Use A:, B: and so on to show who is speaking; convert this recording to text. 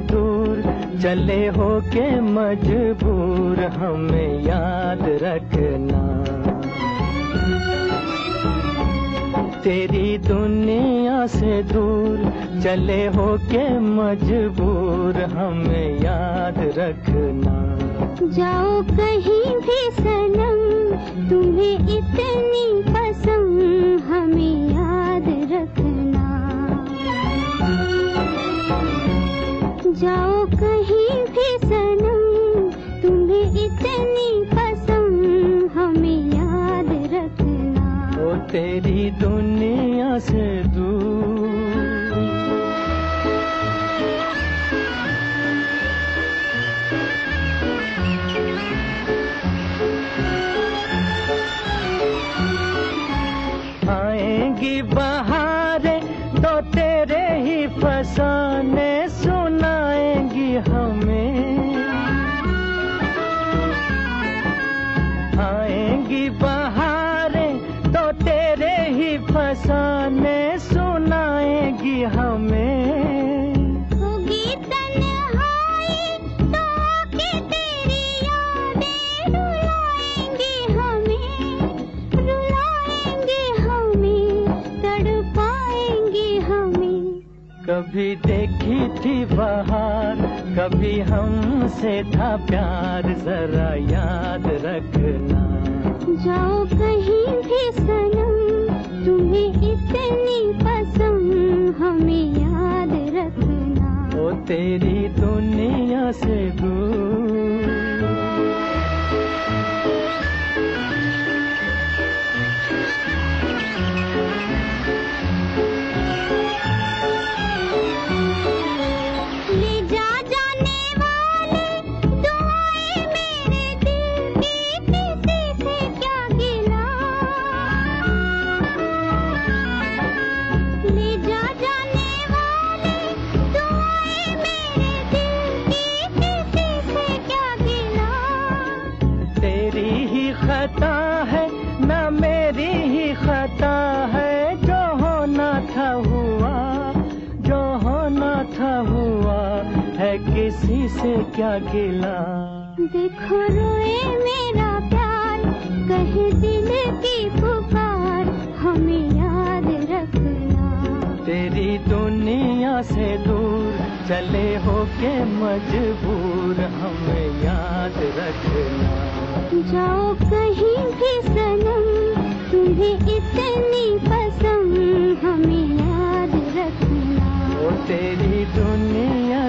A: दूर चले हो के मजबूर हमें याद रखना। तेरी दुनिया से दूर चले हो के मजबूर हमें याद रखना।
B: जाओ कहीं भी सनम, तुम्हें इतनी जाओ कहीं भी सनम, तुम्हें इतनी पसंद, हमें याद रखना।
A: ओ तेरी दुनिया से दूर। आएँगी बहारें तो तेरे ही फसाने। आएँगी बहारें तो तेरे ही फसाने सुनाएगी हमें।
B: होगी तन्हाई तो आके तेरी यादें रुलाएँगी हमें। रुलाएँगी हमें तड़पाएँगी हमें।
A: कभी देखी थी बाहर कभी हमसे था प्यार जरा याद रखना।
B: जाओ कहीं भी सनम तुम्हें इतनी पसंद हमें याद रखना।
A: तेरी दुनिया से खता है, ना मेरी ही खता है। जो होना था हुआ, जो होना था हुआ, है किसी से क्या गिला?
B: देखो रोए मेरा प्यार, कहे दिल की पुकार, हमें
A: चले हो के मजबूर हमें याद रखना।
B: जाओ कहीं भी सनम तुम्हें इतनी पसंद हमें याद रखना।
A: वो तेरी दुनिया